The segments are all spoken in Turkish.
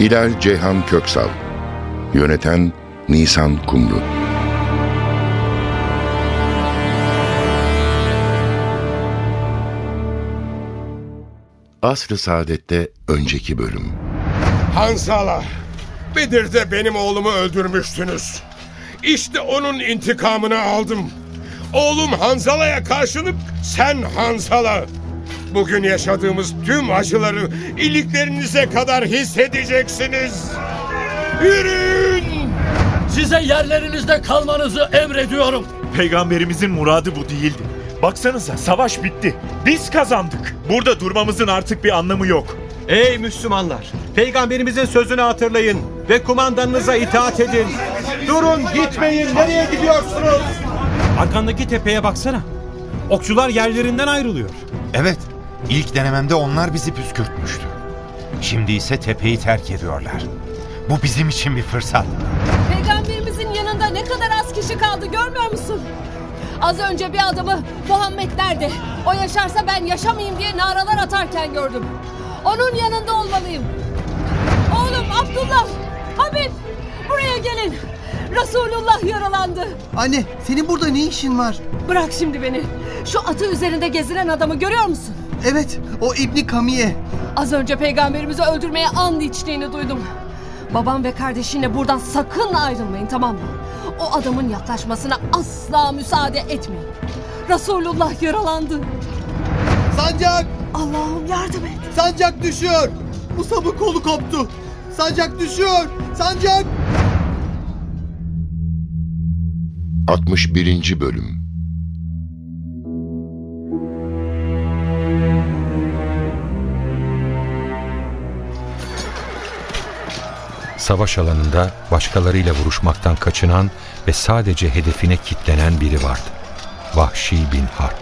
Hilal Ceyhan Köksal Yöneten Nisan Kumru Asr-ı Saadet'te önceki bölüm Hanzala, Bedir'de benim oğlumu öldürmüştünüz. İşte onun intikamını aldım. Oğlum Hanzala'ya karşılık sen Hanzala. Bugün yaşadığımız tüm acıları iliklerinize kadar hissedeceksiniz. Yürüyün! Size yerlerinizde kalmanızı emrediyorum. Peygamberimizin muradı bu değildi. Baksanıza savaş bitti. Biz kazandık. Burada durmamızın artık bir anlamı yok. Ey Müslümanlar! Peygamberimizin sözünü hatırlayın ve kumandanınıza itaat edin. Durun gitmeyin nereye gidiyorsunuz? Arkandaki tepeye baksana. Okçular yerlerinden ayrılıyor. Evet, ilk denememde onlar bizi püskürtmüştü. Şimdi ise tepeyi terk ediyorlar. Bu bizim için bir fırsat. Peygamberimizin yanında ne kadar az kişi kaldı görmüyor musun? Az önce bir adamı Muhammed nerede? O yaşarsa ben yaşamayayım diye naralar atarken gördüm. Onun yanında olmalıyım. Oğlum Abdullah, Habib buraya gelin. Resulullah yaralandı. Anne senin burada ne işin var? Bırak şimdi beni. Şu atı üzerinde gezilen adamı görüyor musun? Evet o İbni Kamiye. Az önce peygamberimizi öldürmeye and içtiğini duydum. Babam ve kardeşinle buradan sakın ayrılmayın tamam mı? O adamın yaklaşmasına asla müsaade etmeyin. Resulullah yaralandı. Sancak! Allah'ım yardım et. Sancak düşüyor! Musab'ın kolu koptu. Sancak düşüyor! Sancak! 61. Bölüm Savaş alanında başkalarıyla vuruşmaktan kaçınan ve sadece hedefine kitlenen biri vardı. Vahşi bin Harp.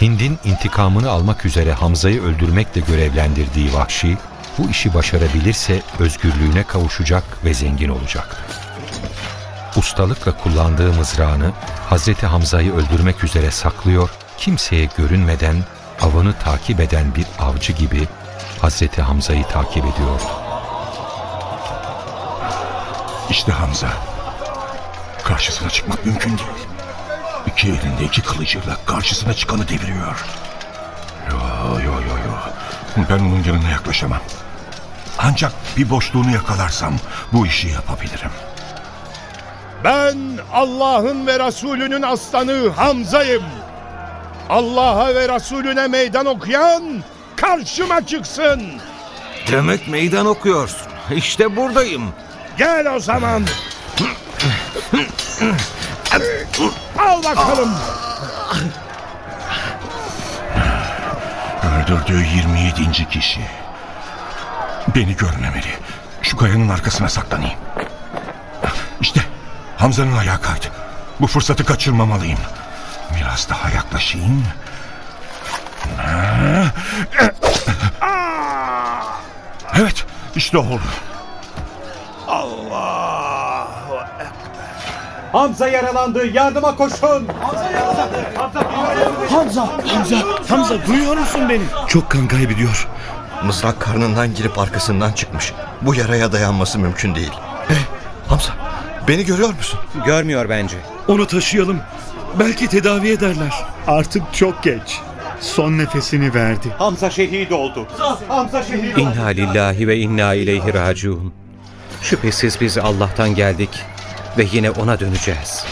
Hind'in intikamını almak üzere Hamza'yı öldürmekle görevlendirdiği Vahşi, bu işi başarabilirse özgürlüğüne kavuşacak ve zengin olacaktı. Ustalıkla kullandığı mızrağını Hazreti Hamza'yı öldürmek üzere saklıyor, kimseye görünmeden avını takip eden bir avcı gibi Hazreti Hamza'yı takip ediyordu. İşte Hamza. Karşısına çıkmak mümkün değil. İki elinde iki kılıcıyla karşısına çıkanı deviriyor. Yo yo yo yo. Ben onun yanına yaklaşamam. Ancak bir boşluğunu yakalarsam bu işi yapabilirim. Ben Allah'ın ve Resulünün aslanı Hamza'yım. Allah'a ve Resulüne meydan okuyan karşıma çıksın. Demek meydan okuyorsun. İşte buradayım. Gel o zaman. Al bakalım. Öldürdüğü 27. kişi. Beni görmemeli. Şu kayanın arkasına saklanayım. İşte Hamza'nın ayağı kaydı. Bu fırsatı kaçırmamalıyım. Biraz daha yaklaşayım. Evet, işte oldu. Hamza yaralandı. Yardıma koşun. Çok kan kaybediyor. Mızrak karnından girip arkasından çıkmış. Bu yaraya dayanması mümkün değil. Hey Hamza beni görüyor musun? Görmüyor bence. Onu taşıyalım. Belki tedavi ederler. Artık çok geç. Son nefesini verdi. Hamza şehit oldu. Hamza şehit İnna lillahi ve inna ileyhi raciun. Şüphesiz biz Allah'tan geldik ve yine ona döneceğiz.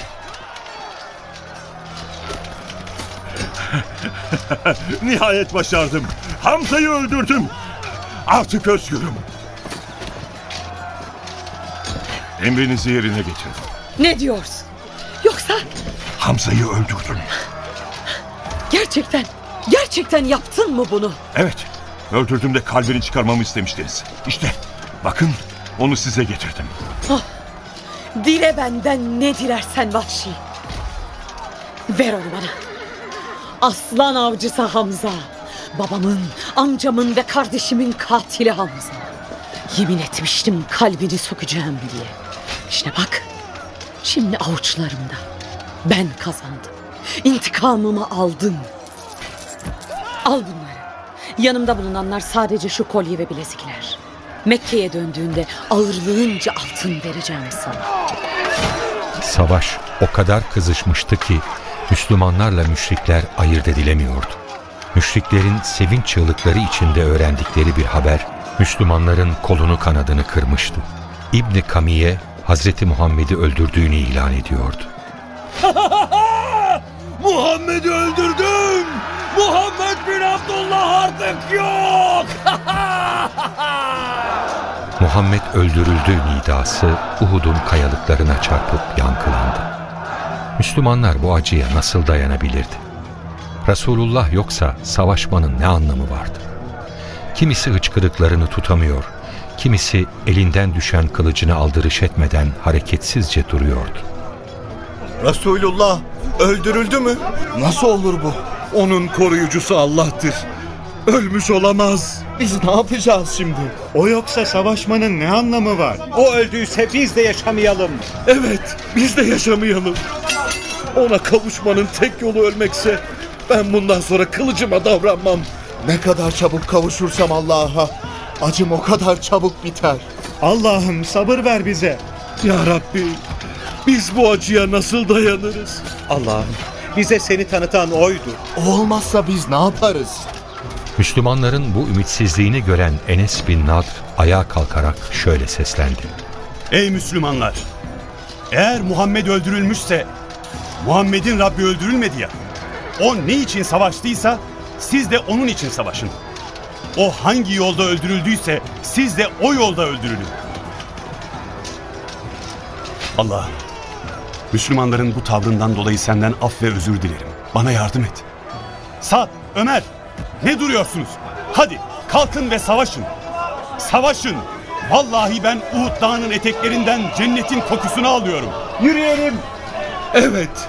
Nihayet başardım. Hamza'yı öldürdüm. Artık özgürüm. Emrinizi yerine getirdim. Ne diyorsun? Yoksa Hamza'yı öldürdüm. gerçekten, gerçekten yaptın mı bunu? Evet. Öldürdüğümde kalbini çıkarmamı istemiştiniz. İşte Bakın onu size getirdim. Ah, dile benden ne dilersen vahşi. Ver onu bana. Aslan avcısı Hamza. Babamın, amcamın ve kardeşimin katili Hamza. Yemin etmiştim kalbini sokacağım diye. İşte bak, şimdi avuçlarımda. Ben kazandım. İntikamımı aldım. Al bunları. Yanımda bulunanlar sadece şu kolye ve bilezikler. Mekke'ye döndüğünde ağırlığınca altın vereceğim sana. Savaş o kadar kızışmıştı ki Müslümanlarla müşrikler ayırt edilemiyordu. Müşriklerin sevinç çığlıkları içinde öğrendikleri bir haber Müslümanların kolunu kanadını kırmıştı. İbni Kamiye Hazreti Muhammed'i öldürdüğünü ilan ediyordu. Muhammed'i öldürdüm. Muhammed bin Abdullah artık yok. Muhammed öldürüldü nidası Uhud'un kayalıklarına çarpıp yankılandı. Müslümanlar bu acıya nasıl dayanabilirdi? Resulullah yoksa savaşmanın ne anlamı vardı? Kimisi hıçkırıklarını tutamıyor, kimisi elinden düşen kılıcını aldırış etmeden hareketsizce duruyordu. Resulullah öldürüldü mü? Nasıl olur bu? Onun koruyucusu Allah'tır. Ölmüş olamaz. Biz ne yapacağız şimdi? O yoksa savaşmanın ne anlamı var? O öldüyse biz de yaşamayalım. Evet, biz de yaşamayalım. Ona kavuşmanın tek yolu ölmekse ben bundan sonra kılıcıma davranmam. Ne kadar çabuk kavuşursam Allah'a acım o kadar çabuk biter. Allah'ım sabır ver bize. Ya Rabbi biz bu acıya nasıl dayanırız? Allah'ım bize seni tanıtan oydu. Olmazsa biz ne yaparız? Müslümanların bu ümitsizliğini gören Enes bin Nadr ayağa kalkarak şöyle seslendi. Ey Müslümanlar! Eğer Muhammed öldürülmüşse Muhammed'in Rabbi öldürülmedi ya. O ne için savaştıysa siz de onun için savaşın. O hangi yolda öldürüldüyse siz de o yolda öldürülün. Allah, Müslümanların bu tavrından dolayı senden af ve özür dilerim. Bana yardım et. Sad, Ömer, ne duruyorsunuz? Hadi kalkın ve savaşın. Savaşın. Vallahi ben Uhud Dağı'nın eteklerinden cennetin kokusunu alıyorum. Yürüyelim. Evet.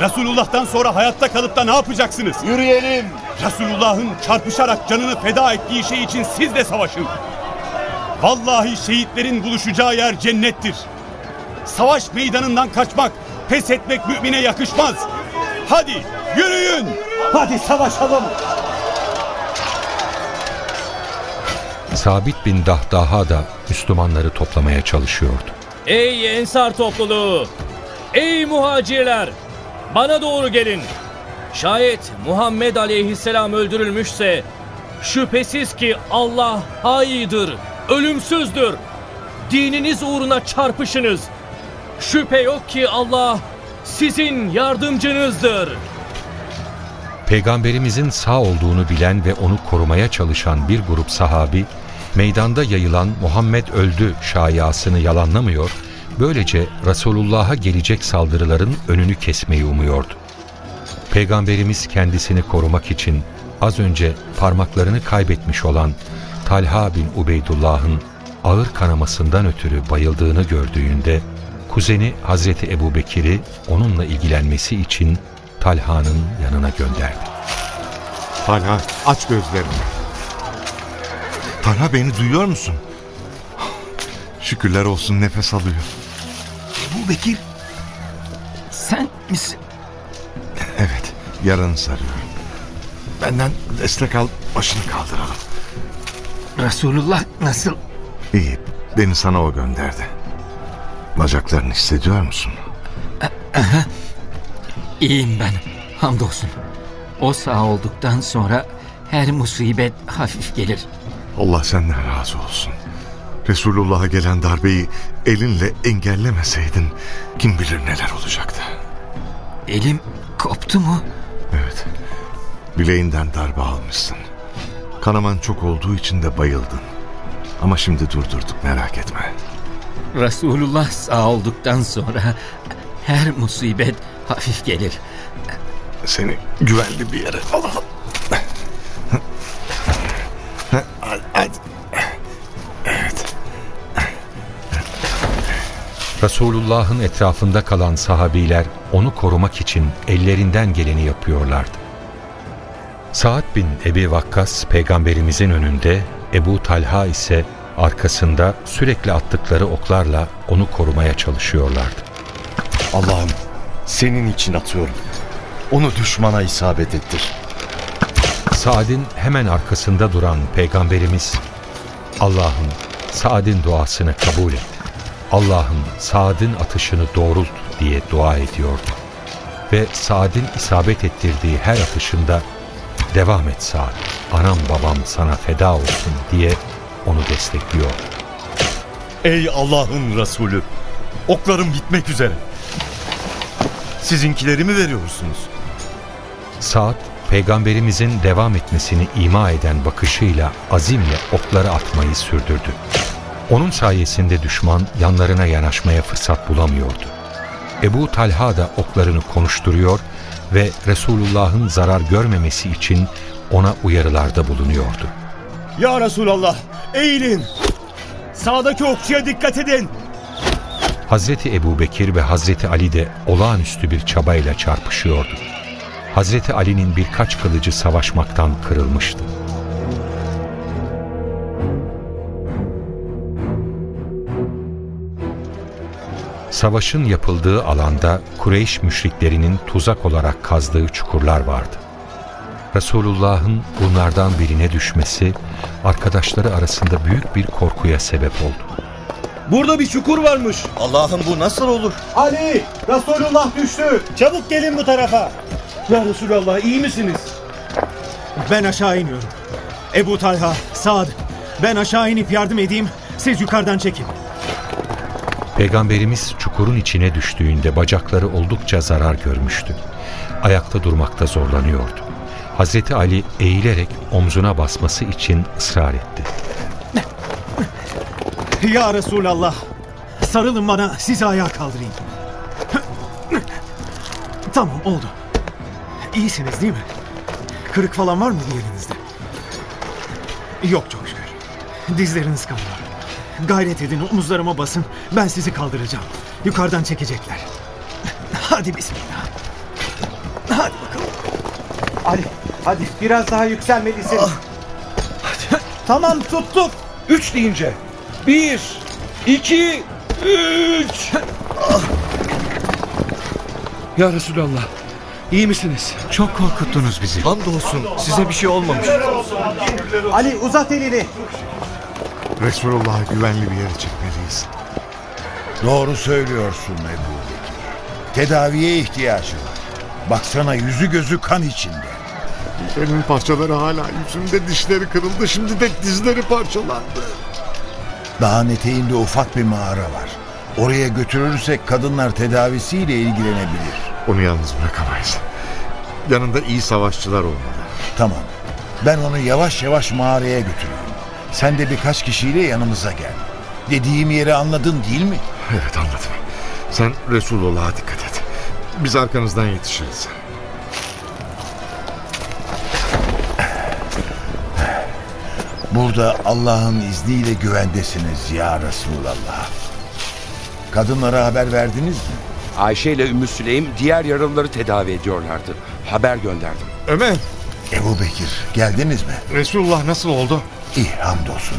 Resulullah'tan sonra hayatta kalıp da ne yapacaksınız? Yürüyelim. Resulullah'ın çarpışarak canını feda ettiği şey için siz de savaşın. Vallahi şehitlerin buluşacağı yer cennettir. Savaş meydanından kaçmak, pes etmek mümine yakışmaz. Hadi yürüyün. Hadi savaşalım. Sabit bin Dahdaha da Müslümanları toplamaya çalışıyordu. Ey Ensar topluluğu! Ey muhacirler! Bana doğru gelin. Şayet Muhammed aleyhisselam öldürülmüşse şüphesiz ki Allah hayıdır, ölümsüzdür. Dininiz uğruna çarpışınız. Şüphe yok ki Allah sizin yardımcınızdır. Peygamberimizin sağ olduğunu bilen ve onu korumaya çalışan bir grup sahabi, meydanda yayılan Muhammed öldü şayasını yalanlamıyor, böylece Resulullah'a gelecek saldırıların önünü kesmeyi umuyordu. Peygamberimiz kendisini korumak için az önce parmaklarını kaybetmiş olan Talha bin Ubeydullah'ın ağır kanamasından ötürü bayıldığını gördüğünde kuzeni Hazreti Ebu Bekir'i onunla ilgilenmesi için Talha'nın yanına gönderdi. Talha aç gözlerini. Talha beni duyuyor musun? Şükürler olsun nefes alıyor. Ebu Bekir. Sen misin? Evet yaranı sarıyorum. Benden destek al başını kaldıralım. Resulullah nasıl? İyi beni sana o gönderdi. Bacaklarını hissediyor musun? İyiyim ben. Hamdolsun. O sağ olduktan sonra her musibet hafif gelir. Allah senden razı olsun. Resulullah'a gelen darbeyi elinle engellemeseydin kim bilir neler olacaktı. Elim koptu mu? Evet. Bileğinden darbe almışsın. Kanaman çok olduğu için de bayıldın. Ama şimdi durdurduk merak etme. Resulullah sağ olduktan sonra her musibet hafif gelir. Seni güvenli bir yere alalım. Hadi. hadi. Evet. Resulullah'ın etrafında kalan sahabiler onu korumak için ellerinden geleni yapıyorlardı. Saad bin Ebi Vakkas peygamberimizin önünde, Ebu Talha ise arkasında sürekli attıkları oklarla onu korumaya çalışıyorlardı. Allah'ım senin için atıyorum. Onu düşmana isabet ettir. Saad'in hemen arkasında duran peygamberimiz Allah'ım Saad'in duasını kabul et. Allah'ım Saad'in atışını doğrult diye dua ediyordu. Ve Saad'in isabet ettirdiği her atışında devam et Saad, anam babam sana feda olsun diye onu destekliyor. Ey Allah'ın Resulü! Oklarım bitmek üzere. Sizinkileri mi veriyorsunuz? Saad, peygamberimizin devam etmesini ima eden bakışıyla azimle okları atmayı sürdürdü. Onun sayesinde düşman yanlarına yanaşmaya fırsat bulamıyordu. Ebu Talha da oklarını konuşturuyor ve Resulullah'ın zarar görmemesi için ona uyarılarda bulunuyordu. Ya Resulallah eğilin. Sağdaki okçuya dikkat edin. Hazreti Ebu Bekir ve Hazreti Ali de olağanüstü bir çabayla çarpışıyordu. Hazreti Ali'nin birkaç kılıcı savaşmaktan kırılmıştı. Savaşın yapıldığı alanda Kureyş müşriklerinin tuzak olarak kazdığı çukurlar vardı. Resulullah'ın bunlardan birine düşmesi arkadaşları arasında büyük bir korkuya sebep oldu. Burada bir çukur varmış. Allah'ım bu nasıl olur? Ali! Resulullah düştü. Çabuk gelin bu tarafa. Ya Resulallah iyi misiniz? Ben aşağı iniyorum. Ebu Talha, Saad. Ben aşağı inip yardım edeyim. Siz yukarıdan çekin. Peygamberimiz çukurun içine düştüğünde bacakları oldukça zarar görmüştü. Ayakta durmakta zorlanıyordu. Hazreti Ali eğilerek omzuna basması için ısrar etti. Ya Resulallah. Sarılın bana sizi ayağa kaldırayım. Tamam oldu. İyisiniz değil mi? Kırık falan var mı yerinizde? Yok çok şükür. Dizleriniz kanıyor. Gayret edin omuzlarıma basın. Ben sizi kaldıracağım. Yukarıdan çekecekler. Hadi bismillah. Ali hadi biraz daha yükselmelisin. Tamam tuttuk. Üç deyince. Bir, iki, üç. Ya Resulallah. iyi misiniz? Çok korkuttunuz bizi. Hamdolsun size bir şey olmamış. Ali uzat elini. Resulullah'ı güvenli bir yere çekmeliyiz. Doğru söylüyorsun Ebu Bekir. Tedaviye ihtiyacı var. Baksana yüzü gözü kan içinde. Dizlerinin parçaları hala yüzünde dişleri kırıldı. Şimdi de dizleri parçalandı. Dağın eteğinde ufak bir mağara var. Oraya götürürsek kadınlar tedavisiyle ilgilenebilir. Onu yalnız bırakamayız. Yanında iyi savaşçılar olmalı. Tamam. Ben onu yavaş yavaş mağaraya götürüyorum. Sen de birkaç kişiyle yanımıza gel. Dediğim yeri anladın değil mi? Evet anladım. Sen Resulullah'a dikkat et. Biz arkanızdan yetişiriz. Burada Allah'ın izniyle güvendesiniz ya Resulallah. Kadınlara haber verdiniz mi? Ayşe ile Ümmü Süleym diğer yaralıları tedavi ediyorlardı. Haber gönderdim. Ömer. Ebu Bekir geldiniz mi? Resulullah nasıl oldu? İyi hamdolsun.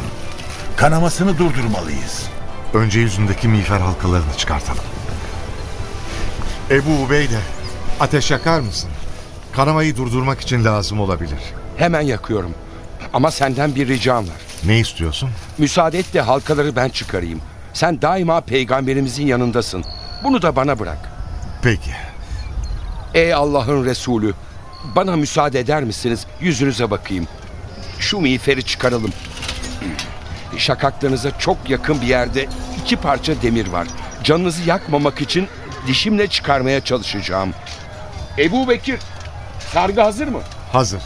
Kanamasını durdurmalıyız. Önce yüzündeki miğfer halkalarını çıkartalım. Ebu Ubeyde, ateş yakar mısın? Kanamayı durdurmak için lazım olabilir. Hemen yakıyorum. Ama senden bir ricam var. Ne istiyorsun? Müsaade et de halkaları ben çıkarayım. Sen daima peygamberimizin yanındasın. Bunu da bana bırak. Peki. Ey Allah'ın Resulü. Bana müsaade eder misiniz? Yüzünüze bakayım. Şu miğferi çıkaralım. Şakaklarınıza çok yakın bir yerde iki parça demir var. Canınızı yakmamak için dişimle çıkarmaya çalışacağım. Ebu Bekir, sargı hazır mı? Hazır.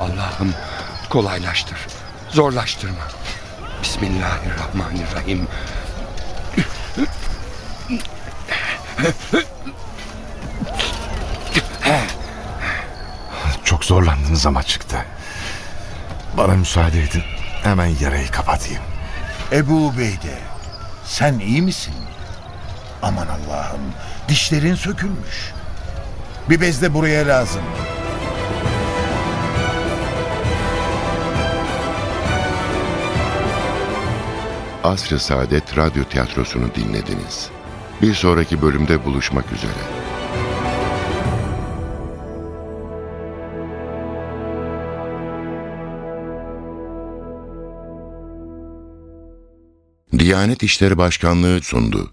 Allah'ım kolaylaştır, zorlaştırma. Bismillahirrahmanirrahim. Çok zorlandınız ama çıktı. Bana müsaade edin. Hemen yarayı kapatayım. Ebu Beyde sen iyi misin? Aman Allah'ım dişlerin sökülmüş. Bir bez de buraya lazım. Asr-ı Saadet Radyo Tiyatrosu'nu dinlediniz. Bir sonraki bölümde buluşmak üzere. Diyanet İşleri Başkanlığı sundu.